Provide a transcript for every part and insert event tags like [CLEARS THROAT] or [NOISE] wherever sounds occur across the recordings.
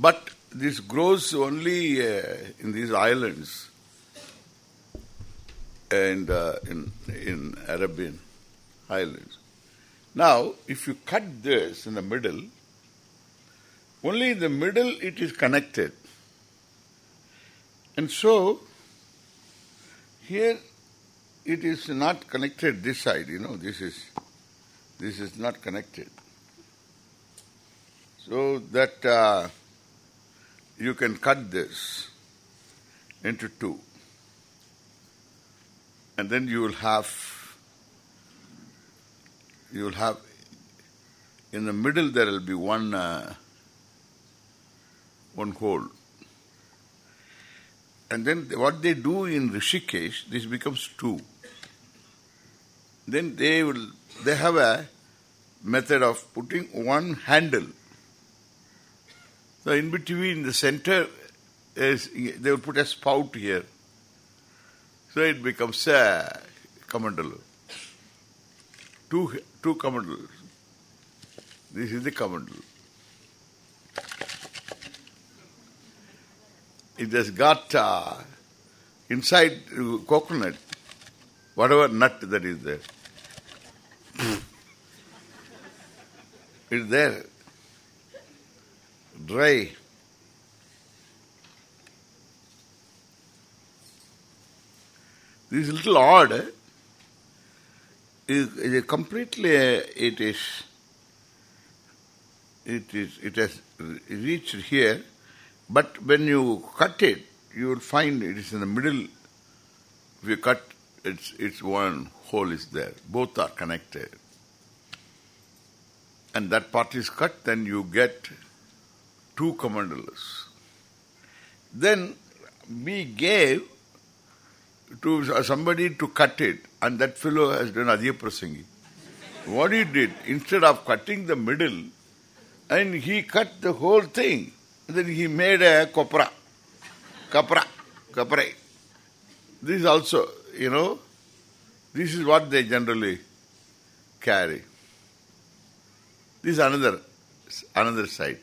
But this grows only uh, in these islands and uh, in in Arabian islands. Now, if you cut this in the middle, only in the middle it is connected. And so, here it is not connected this side, you know, this is this is not connected. So that uh, you can cut this into two. And then you will have you will have in the middle there will be one uh, one hole. And then what they do in Rishikesh, this becomes two. Then they will they have a method of putting one handle. So in between the center is they will put a spout here. So it becomes a kamandalu. Two two kamandalus. This is the kamandalu. It has got uh, inside coconut, whatever nut that is there. it's there. Dry. This is little odd. Eh? Completely, uh, it is, it is, it has reached here, but when you cut it, you will find it is in the middle. If you cut, it's it's one hole is there. Both are connected. And that part is cut, then you get two kamandalas. Then we gave to somebody to cut it, and that fellow has done Adhya Prasangi. What he did, instead of cutting the middle, and he cut the whole thing, then he made a kopra, kapra, kapra. This is also, you know, this is what they generally carry. This is another another side.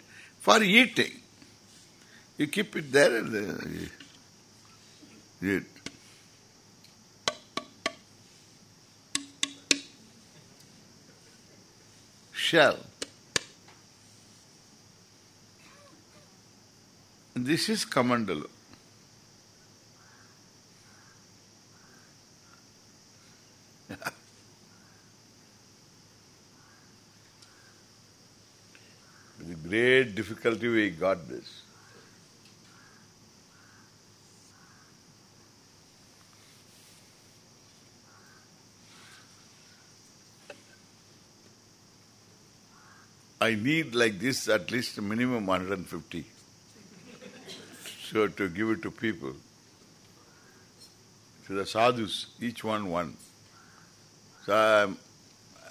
For eating, you keep it there and uh, then eat. Shell. This is Kamandalu. With great difficulty we got this. I need like this at least minimum 150. So to give it to people. To the sadhus, each one one. So I'm,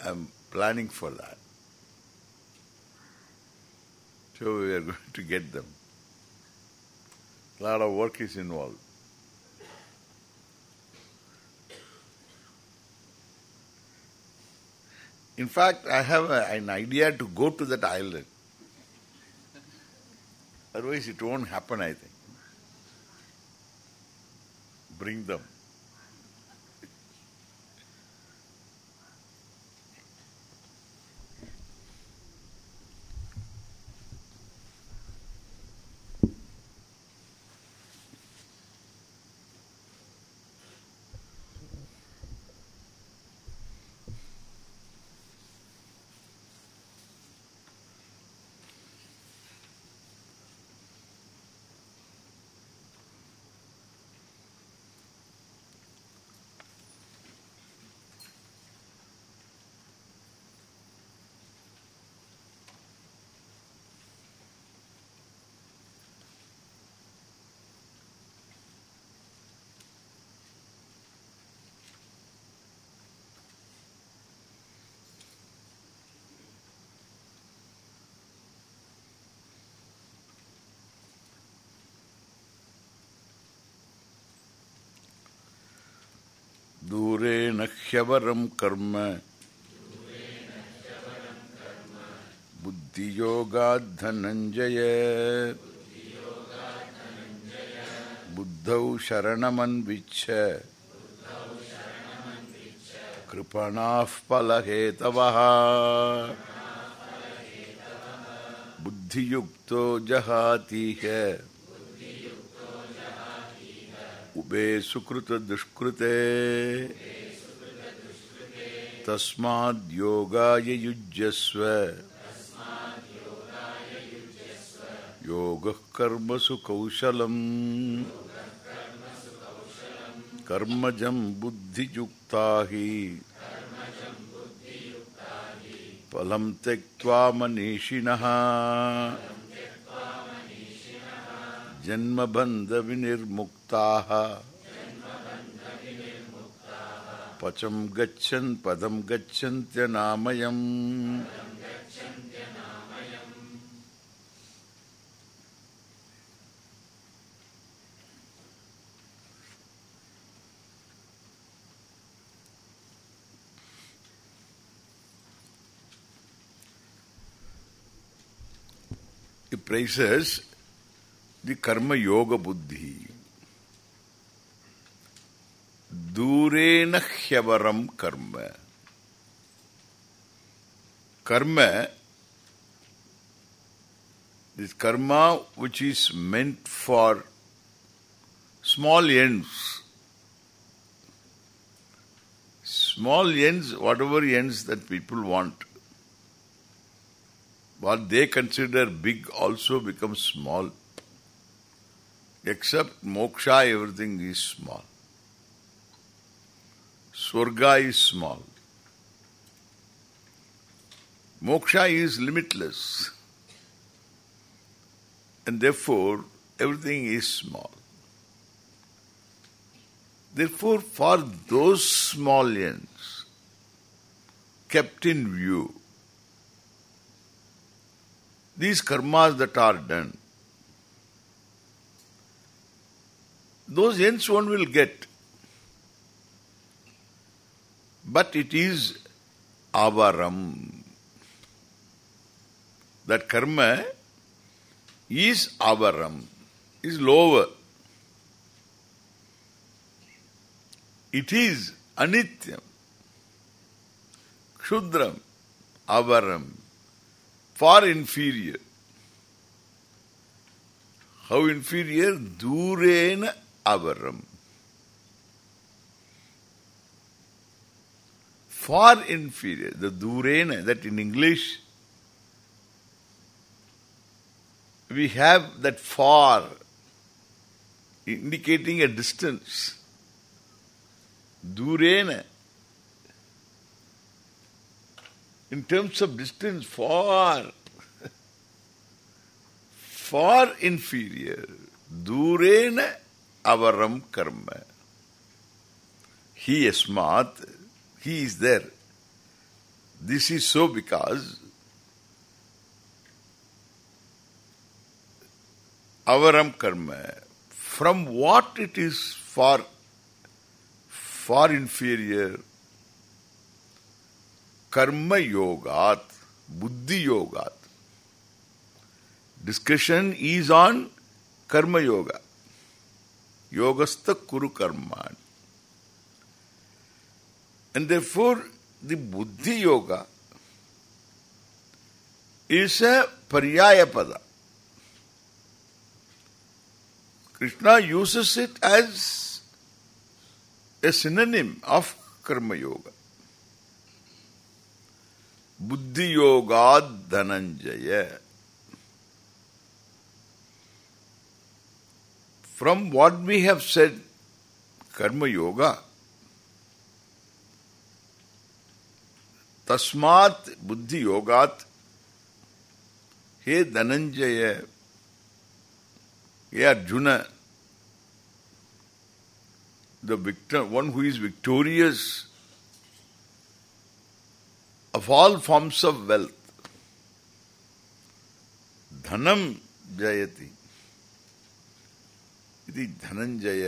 I'm planning for that. So we are going to get them. A lot of work is involved. In fact, I have a, an idea to go to that island. Otherwise it won't happen, I think. Bring them. ह्यवरं कर्म। बुद्धियोगाद्धनञ्जय। बुद्धौ शरणमन्विच्छ। कृपणाः फलहेतवः। बुद्धियुक्तो जहातीह ube सुकृतदुष्कृते। तस्माद्योगाय युज्यस्व। योगः कर्मसु कौशलम्। कर्मजं बुद्धियुक्ता हि फलं त्यक्त्वा मनीषिणः। जन्मबन्धविनिर्मुक्ताः। पचं गच्छन् पदं गच्छन्त्यनामयम् He praises the karma yoga buddhi. Durena hyevaram karma. Karma, this karma which is meant for small ends. Small ends, whatever ends that people want. What they consider big also becomes small. Except moksha, everything is small. Swarga is small. Moksha is limitless. And therefore, everything is small. Therefore, for those small ends kept in view, these karmas that are done, those ends one will get. But it is avaram. That karma is avaram, is lower. It is anityam, kshudram, avaram, far inferior. How inferior? Durena avaram. Far inferior. The durena, that in English we have that far indicating a distance. Durena. In terms of distance, far. far inferior. Durena avaram karma. He asmat, he is there. This is so because avaram karma, from what it is far, far inferior, karma yogat, buddhi yogat. Discussion is on karma yoga. Yogastha kuru karma. And therefore, the buddhi yoga is a paryaya pada. Krishna uses it as a synonym of karma yoga. Buddhi yoga dhananjaya. From what we have said, karma yoga, तस्मात् बुद्धि योगात् हे धनंजय, हे Arjuna the victor one who is victorious of all forms of wealth धनम जयति। धनंजय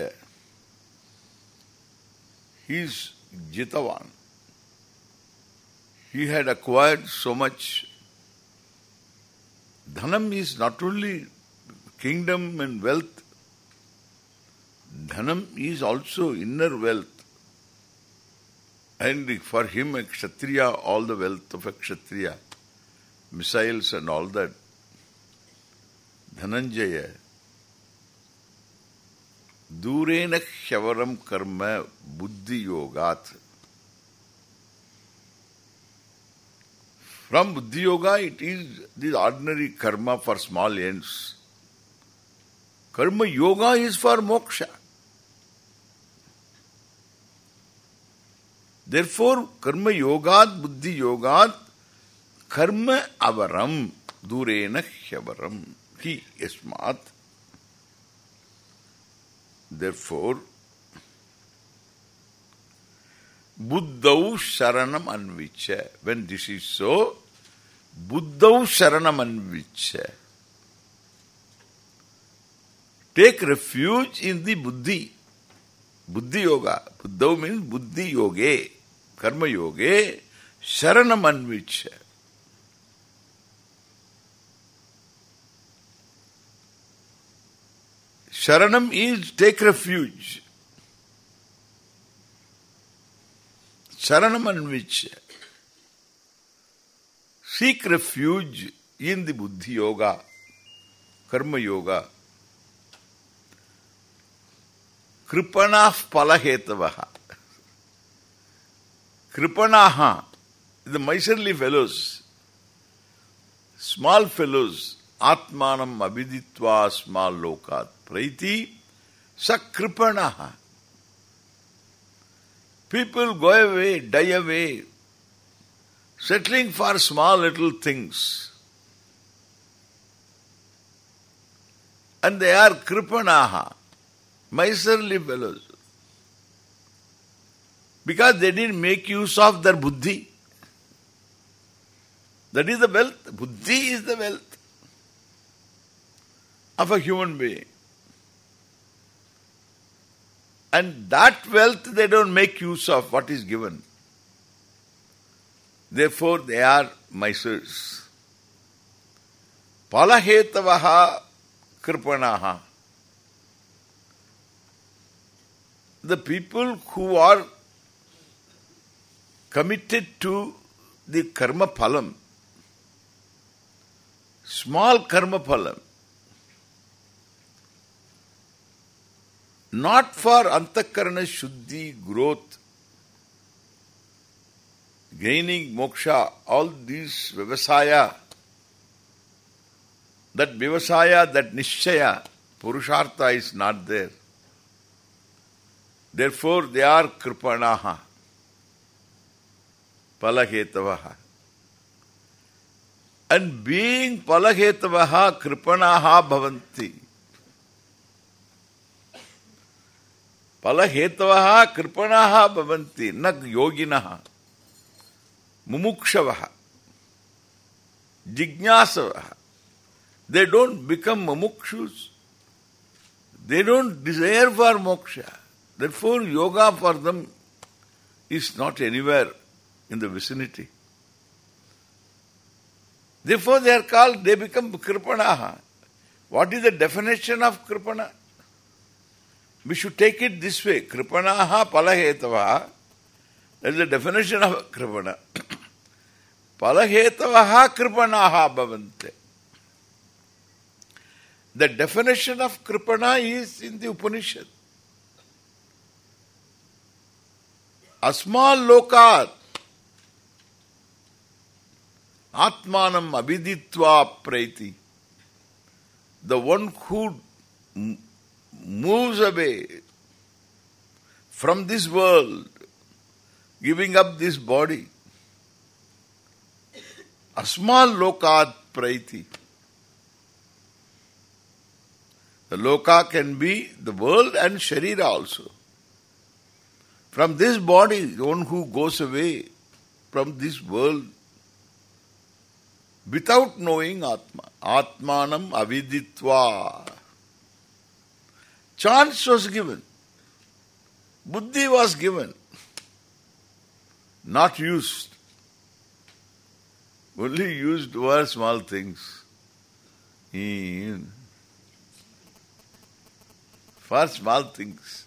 ही इज़ जितवान। He had acquired so much. Dhanam is not only kingdom and wealth. Dhanam is also inner wealth. And for him, a Kshatriya, all the wealth of a Kshatriya, missiles and all that, Dhananjaya, Durena Hyavaram Karma Buddhi Yogat. From Buddhi Yoga, it is this ordinary karma for small ends. Karma Yoga is for moksha. Therefore, karma yogat, buddhi yogat, karma avaram, durena hyavaram, ki yasmat. Therefore, buddhau sharanam anvicha. When this is so, buddhau sharanam anvicha. Take refuge in the buddhi. Buddhi yoga. Buddhau means buddhi yoga. Karma yoga. Sharanam anvicha. Sharanam is take refuge. Sharanam anvicha. Seek refuge in the buddhi yoga, karma yoga. Kripanah palahetavaha. Kripanaha, the miserly fellows, small fellows, atmanam abhiditva small lokat praiti sakripanaha. People go away, die away, settling for small little things. And they are kripanaha, miserly fellows. Because they didn't make use of their buddhi. That is the wealth. Buddhi is the wealth of a human being. And that wealth they don't make use of what is given. Therefore they are misers. Palahetavaha kripanaha. The people who are committed to the karma phalam, small karma phalam, not for antakarana shuddhi growth, gaining moksha, all these vivasaya, that vivasaya, that nishchaya, purushartha is not there. Therefore they are kripanaha, palahetavaha. And being palahetavaha, kripanaha bhavanti. फलहेतव कृपण बवती न योगिन। मुमुक्षव। जिज्ञासव। They don't become मुमुक्षुस। They don't desire for moksha. Therefore yoga for them is not anywhere in the vicinity therefore, they are called, they become kripana what is the definition of kripana? We should take it this way. Kripanaha palahetava. That is the definition of kripana. [CLEARS THROAT] palahetavaha kripanaha bhavante. The definition of kripana is in the Upanishad. Asmal lokat atmanam abhiditva praiti. The one who moves away from this world, giving up this body. Asmal lokat praiti. The loka can be the world and sharira also. From this body, the one who goes away from this world without knowing Atma. Atmanam aviditva. Chance was given. Buddhi was given. Not used. Only used were small things. for small things.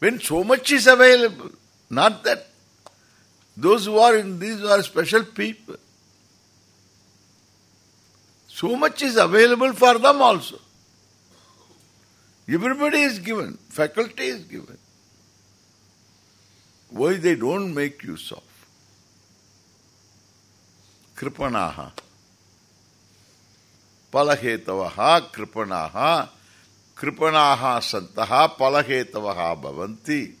When so much is available, not that those who are in these are special people. So much is available for them also. Everybody is given, faculty is given. Why they don't make use of? Kripanaha. Palahetavaha kripanaha. Kripanaha santaha palahetavaha bhavanti.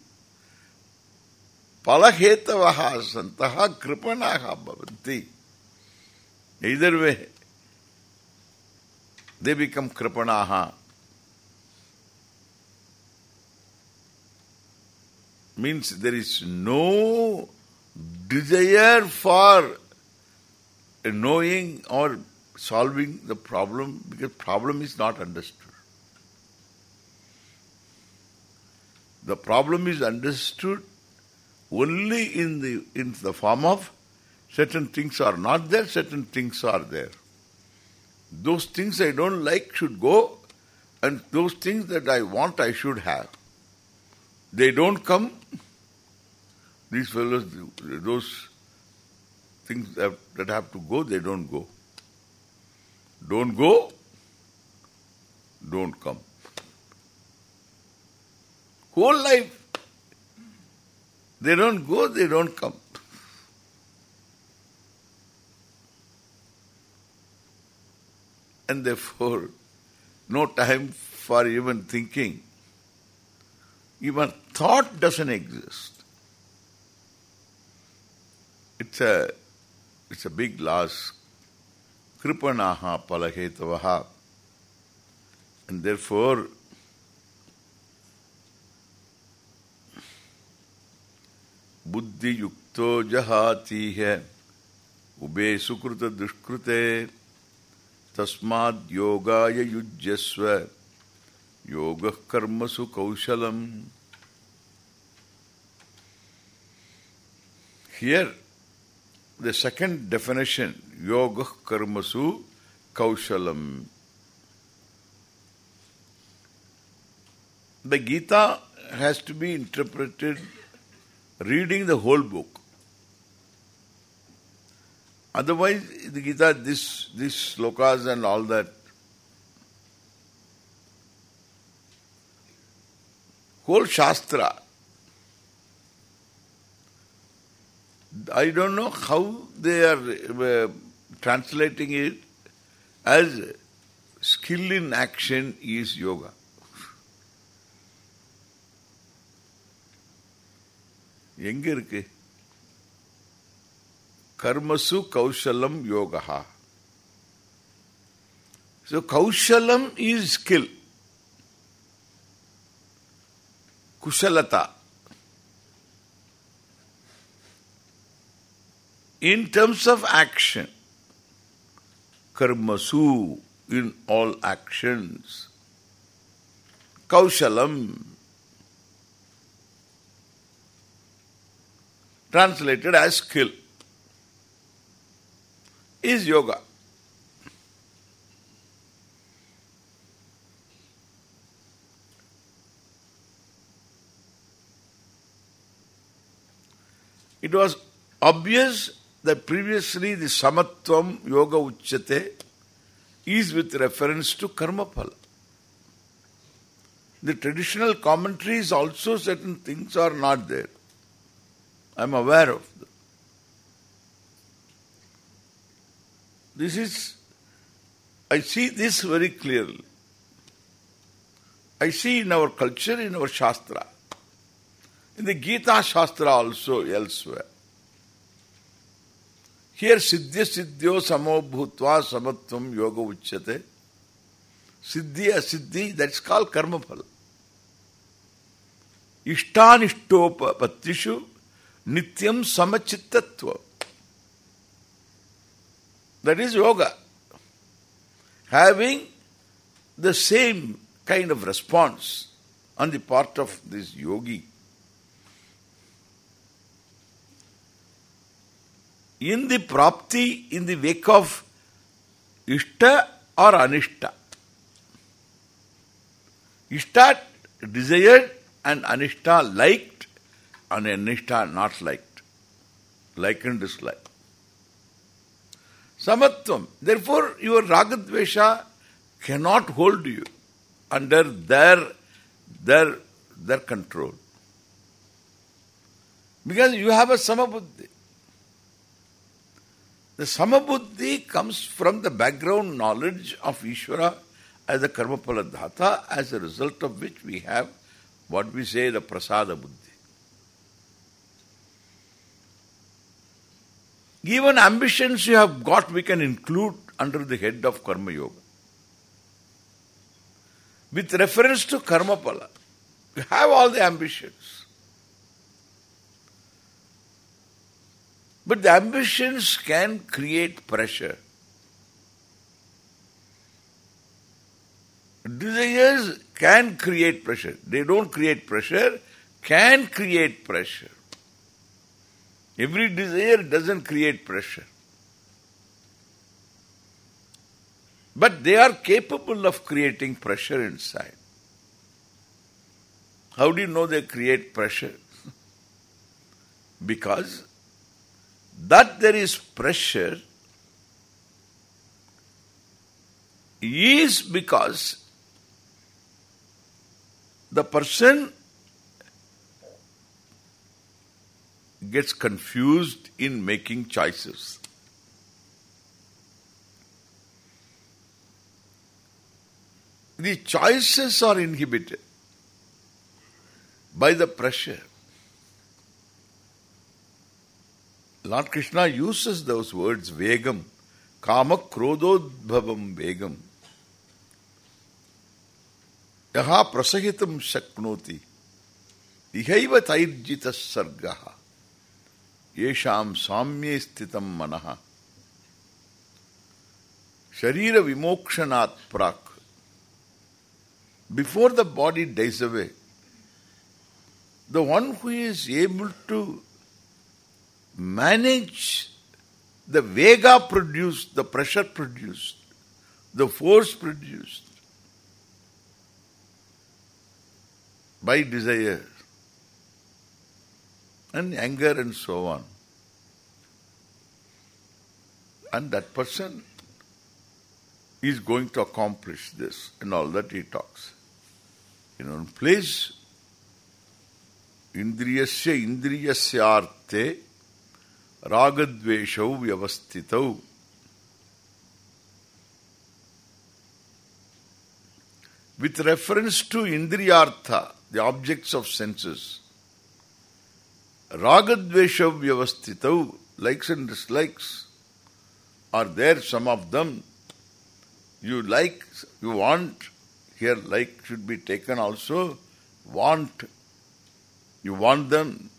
Palahetavaha santaha kripanaha bhavanti. Either way, they become kripanaha. Means there is no desire for knowing or solving the problem because problem is not understood. The problem is understood only in the in the form of certain things are not there, certain things are there. Those things I don't like should go and those things that I want I should have. They don't come. These fellows, those things that, have to go, they don't go. Don't go, don't come. Whole life, they don't go, they don't come. And therefore, no time for even thinking. Even thought doesn't exist. It's a it's a big loss. Kripanaha palahetavaha. And therefore, buddhi yukto jahati hai ube sukrita dushkrute tasmad yogaya yujyasva yoga karmasu kaushalam. Here, the second definition, yoga karmasu kaushalam. The Gita has to be interpreted reading the whole book. Otherwise, the Gita, this, this slokas and all that, whole Shastra, I don't know how they are uh, translating it as skill in action is yoga. எங்க இருக்கு கர்மசு கௌஷலம் yoga So kaushalam is skill. Kushalata. In terms of action, karmasu in all actions, kaushalam. Translated as skill. Is yoga. It was obvious that previously the samatvam yoga uchyate is with reference to karma phala. The traditional commentaries also certain things are not there. I am aware of them. This is, I see this very clearly. I see in our culture, in our Shastra, in the Gita Shastra also elsewhere. Here Siddhya Siddhyo Samo Bhutva Samatvam Yoga Uchyate. Siddhi Asiddhi, that's called Karma Phala. Ishtanishtopa Pattishu Nityam Samachittatva. That is yoga. Having the same kind of response on the part of this yogi. In the prapti, in the wake of ishta or anishta. Ishta desired and Anishta liked and Anishta not liked. Like and dislike. Samatvam. Therefore, your Ragadvesha cannot hold you under their their their control. Because you have a samabuddhi. The samabuddhi comes from the background knowledge of Ishvara as a karmapala dhata, as a result of which we have what we say the prasada buddhi. Even ambitions you have got, we can include under the head of karma yoga. With reference to karma pala, you have all the ambitions. But the ambitions can create pressure. Desires can create pressure. They don't create pressure, can create pressure. Every desire doesn't create pressure. But they are capable of creating pressure inside. How do you know they create pressure? [LAUGHS] because that there is pressure is because the person gets confused in making choices. The choices are inhibited by the pressure. Lord Krishna uses those words, vegam, kama krododbhavam vegam. Yaha prasahitam shaknoti, ihaiva tairjita sargaha, yesham samye sthitam manaha. Sharira vimokshanat prak. Before the body dies away, the one who is able to manage the vega produced, the pressure produced, the force produced by desire and anger and so on. And that person is going to accomplish this and all that he talks. In one place, indriyasya indriyasyarte vyavastitau. With reference to indriyartha, the objects of senses, vyavastitau, likes and dislikes, are there, some of them. You like, you want, here like should be taken also, want, you want them,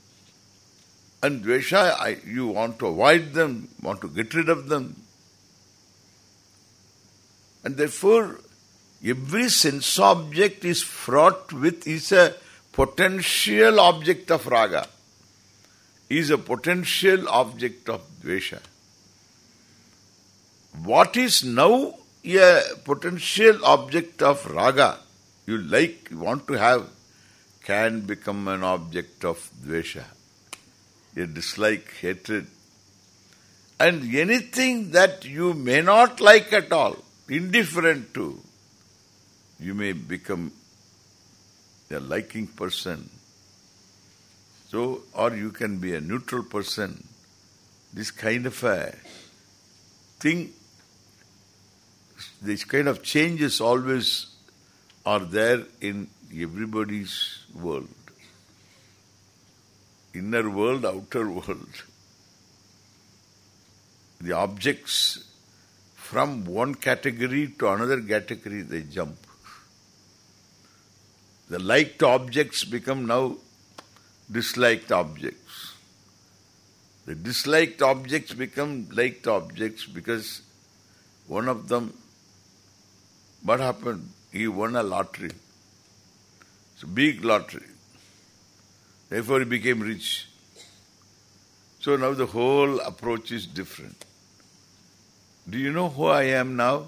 and dvesha, I, you want to avoid them, want to get rid of them. And therefore, every sense object is fraught with, is a potential object of raga, is a potential object of dvesha. What is now a potential object of raga, you like, you want to have, can become an object of dvesha a dislike, hatred. And anything that you may not like at all, indifferent to, you may become a liking person. So, or you can be a neutral person. This kind of a thing, this kind of changes always are there in everybody's world inner world, outer world. The objects from one category to another category they jump. The liked objects become now disliked objects. The disliked objects become liked objects because one of them, what happened? He won a lottery. It's a big lottery. Therefore he became rich. So now the whole approach is different. Do you know who I am now?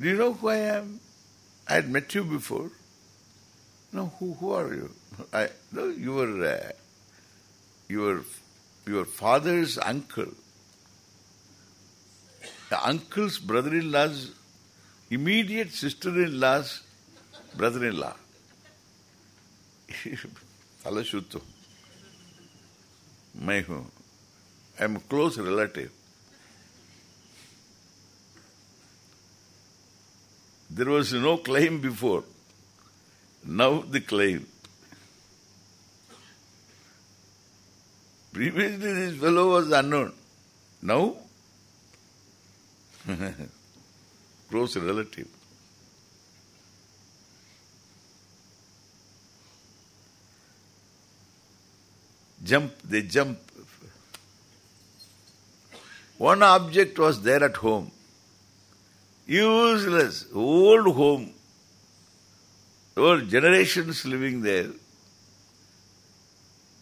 Do you know who I am? I had met you before. No, who who are you? I no, you were uh, your your father's uncle. The uncle's brother-in-law's immediate sister-in-law's brother-in-law. Alashuto. मैं हूँ I am a close relative. There was no claim before. Now the claim. Previously this fellow was unknown. Now, [LAUGHS] close relative. Jump, they jump. One object was there at home. Useless, old home. Old generations living there.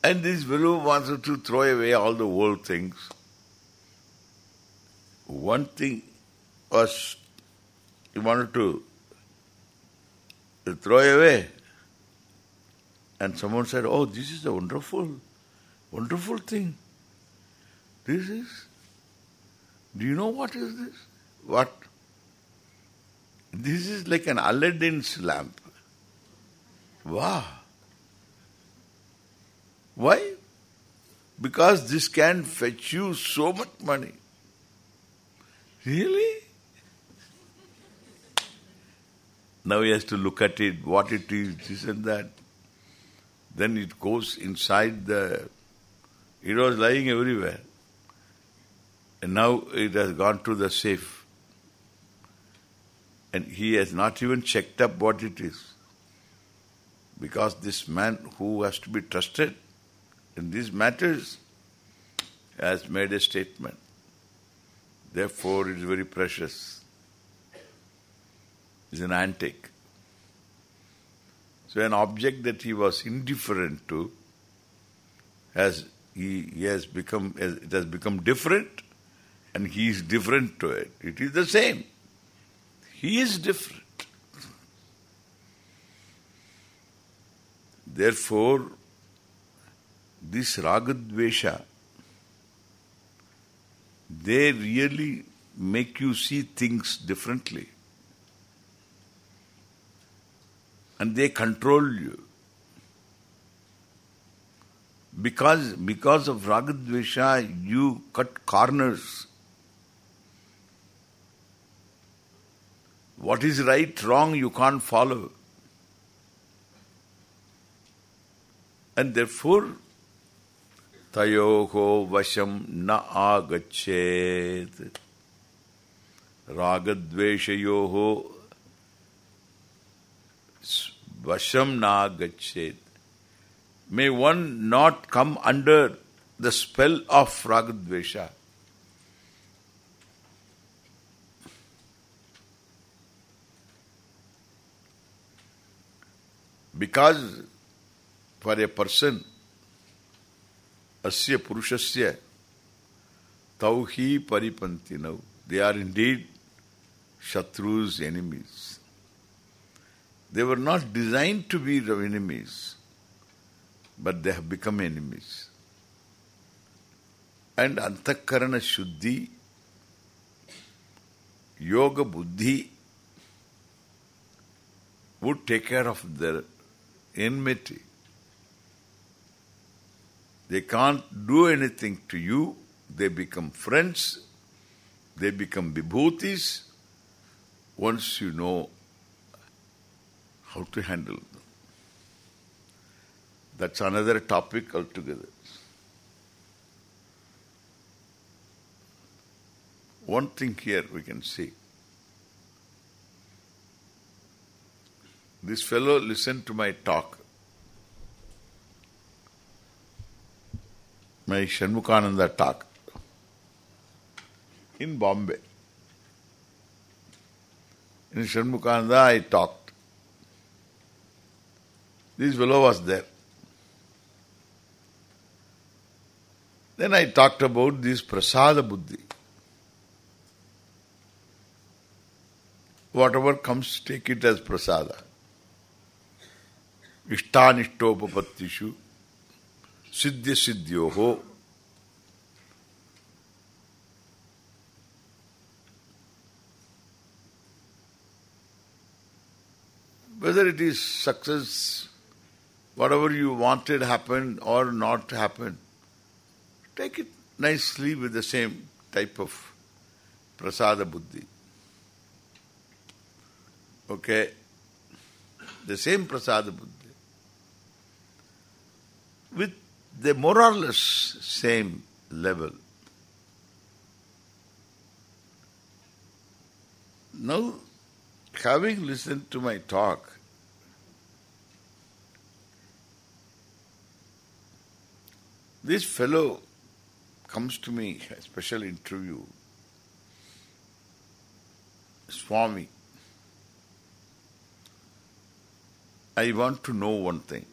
And this fellow wanted to throw away all the old things. One thing was he wanted to throw away. And someone said, oh, this is a wonderful, wonderful thing. This is, do you know what is this? What? This is like an Aladdin's lamp. Wow. Why? Because this can fetch you so much money. Really? Now he has to look at it, what it is, this and that. Then it goes inside the... It was lying everywhere. And now it has gone to the safe. And he has not even checked up what it is. Because this man who has to be trusted in these matters has made a statement. Therefore, it is very precious. It's an antique. So an object that he was indifferent to has he, he has become it has become different and he is different to it. It is the same. He is different. Therefore, this ragadvesha, they really make you see things differently. And they control you. Because because of ragadvesha, you cut corners. What is right, wrong, you can't follow. And therefore, tayoho vasham na agachet. Ragadveshayoho vasham na agachet. May one not come under the spell of ragadvesha. Because for a person, asya purushasya, tauhi paripantinau. They are indeed Shatru's enemies. They were not designed to be enemies, but they have become enemies. And antakarana shuddhi, yoga buddhi would take care of their enmity. They can't do anything to you. They become friends. They become vibhutis once you know how to handle them. That's another topic altogether. One thing here we can see. This fellow listened to my talk. My Shanmukhananda talk in Bombay. In Shanmukhananda I talked. This fellow was there. Then I talked about this prasada buddhi. whatever comes, take it as prasada. Ishtanishtopapatishu siddhya siddhyoho whether it is success, whatever you wanted happened or not happened, take it nicely with the same type of prasada buddhi. Okay? The same prasada buddhi. With the more or less same level. Now, having listened to my talk, this fellow comes to me, a special interview, Swami. I want to know one thing.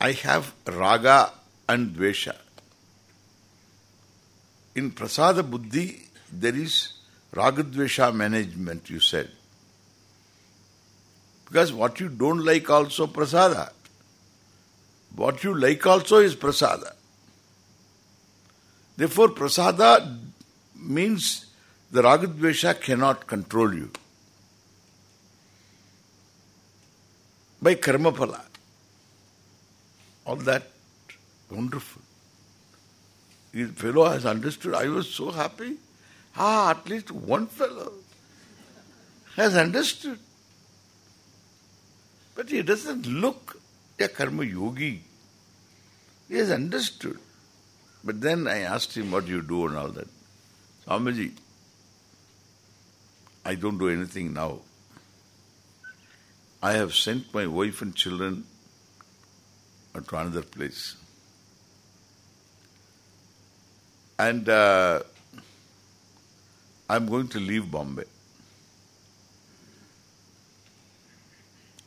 I have raga and dvesha. In prasada buddhi, there is ragadvesha management, you said. Because what you don't like also prasada. What you like also is prasada. Therefore, prasada means the ragadvesha cannot control you. By karmapala. All that wonderful. This fellow has understood. I was so happy. Ah, at least one fellow has understood. But he doesn't look a karma yogi. He has understood. But then I asked him what do you do and all that. Swamiji, I don't do anything now. I have sent my wife and children to another place. And uh, I'm going to leave Bombay.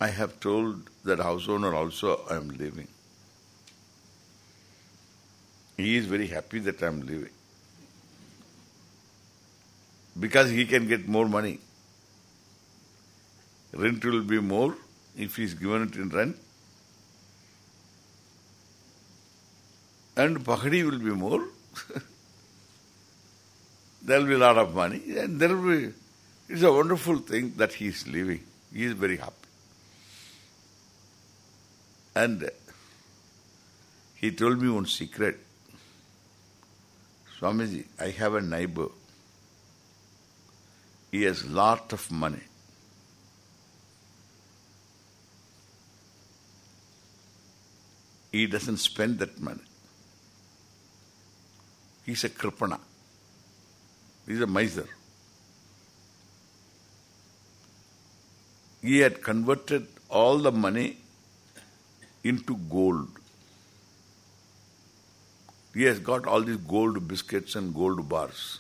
I have told that house owner also I am leaving. He is very happy that I am leaving. Because he can get more money. Rent will be more if he is given it in rent. And Pagadi will be more. [LAUGHS] there will be a lot of money. And there will be, it's a wonderful thing that he is leaving. He is very happy. And he told me one secret. Swamiji, I have a neighbor. He has lot of money. He doesn't spend that money. He's a kripana. He's a miser. He had converted all the money into gold. He has got all these gold biscuits and gold bars.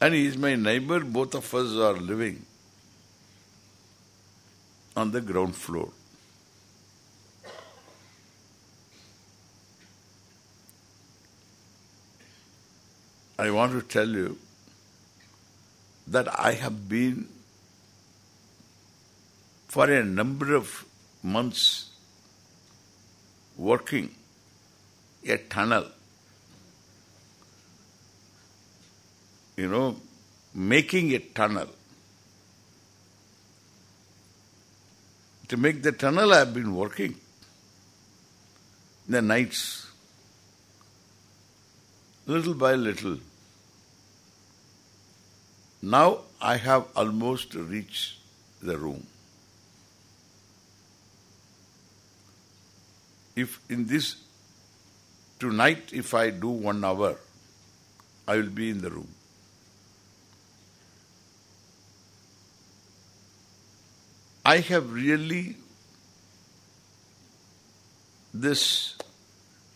And he is my neighbor, both of us are living on the ground floor. I want to tell you that I have been for a number of months working a tunnel, you know, making a tunnel. To make the tunnel I have been working the nights, little by little. Now I have almost reached the room. If in this, tonight if I do one hour, I will be in the room. I have really this,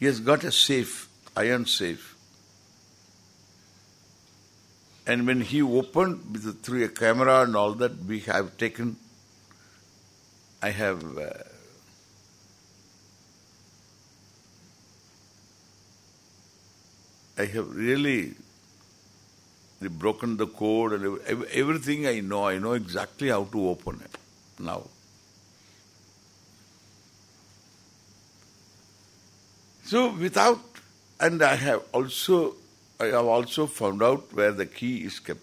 he has got a safe, iron safe. And when he opened the, through a camera and all that, we have taken, I have uh, I have really broken the code and everything I know. I know exactly how to open it now. So without, and I have also I have also found out where the key is kept.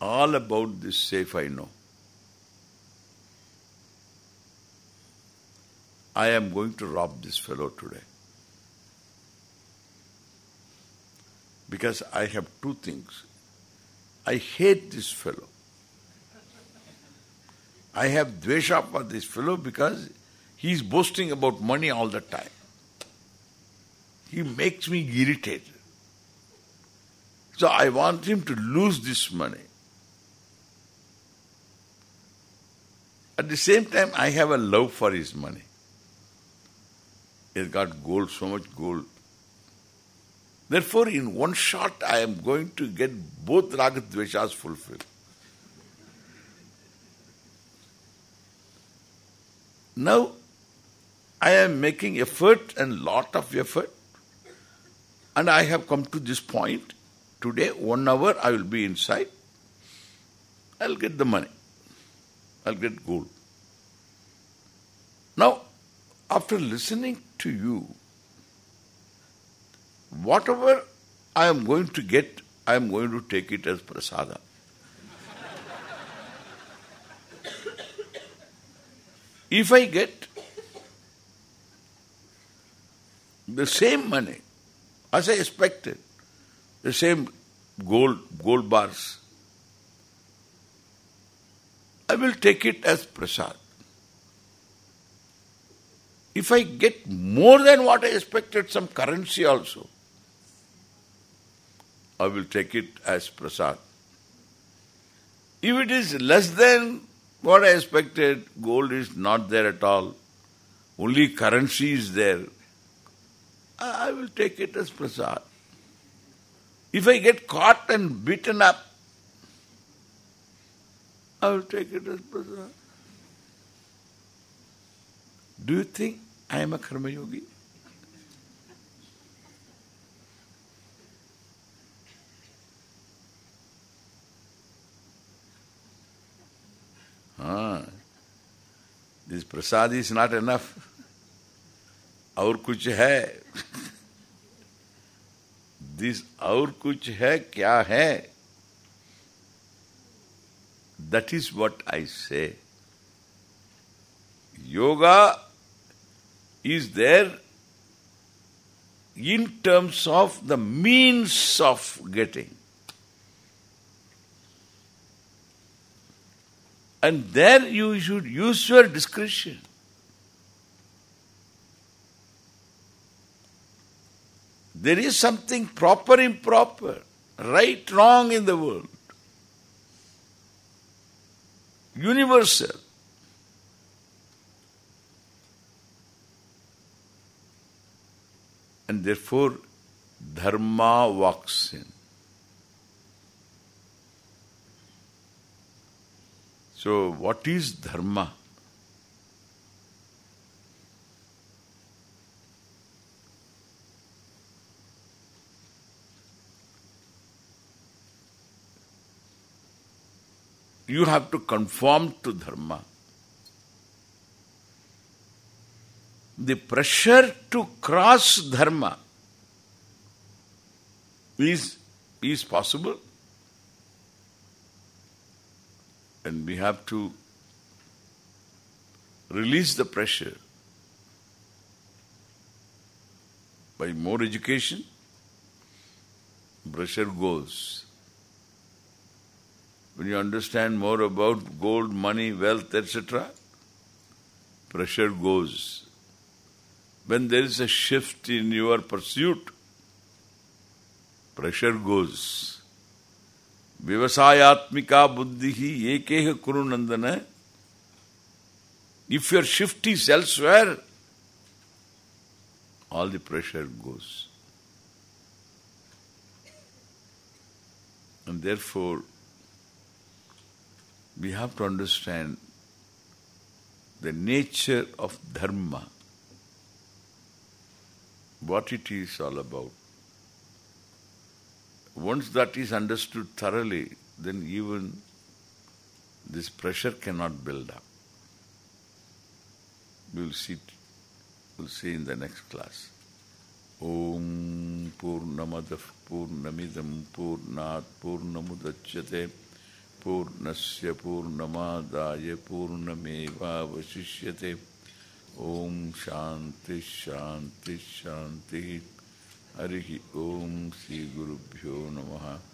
All about this safe I know. I am going to rob this fellow today. Because I have two things. I hate this fellow. I have dvesha for this fellow because he is boasting about money all the time. He makes me irritated. So I want him to lose this money. At the same time, I have a love for his money. He has got gold, so much gold. Therefore, in one shot, I am going to get both ragadveshas fulfilled. Now, I am making effort and lot of effort and I have come to this point. Today, one hour I will be inside. I'll get the money. I'll get gold. Now, after listening to you, whatever I am going to get, I am going to take it as prasada. if I get the same money as I expected, the same gold gold bars, I will take it as prasad. If I get more than what I expected, some currency also, I will take it as prasad. If it is less than what I expected, gold is not there at all, only currency is there, I will take it as prasad. If I get caught and beaten up, I will take it as prasad. Do you think I am a karma yogi? Ah, this prasad is not enough. और कुछ है this और कुछ है क्या है that is what I say. Yoga is there in terms of the means of getting. And there you should use your discretion. There is something proper, improper, right, wrong in the world. Universal. And therefore, dharma walks in. So, what is dharma? You have to conform to dharma. The pressure to cross dharma is, is possible. And we have to release the pressure by more education, pressure goes. When you understand more about gold, money, wealth, etc., pressure goes. When there is a shift in your pursuit, pressure goes. Vyavasayatmika buddhihi ekeha kuru nandana. If your shift is elsewhere, all the pressure goes. And therefore, we have to understand the nature of dharma. what it is all about. Once that is understood thoroughly, then even this pressure cannot build up. We will see, we'll see in the next class. Om Purnamadah Purnamidam Purnat Purnamudachyate Purnasya पूर्णस्य पूर्णमादाय पूर्णमेवावशिष्यते। ओम शांति शांति शांति हरि ओम श्री गुरुभ्यो नमः।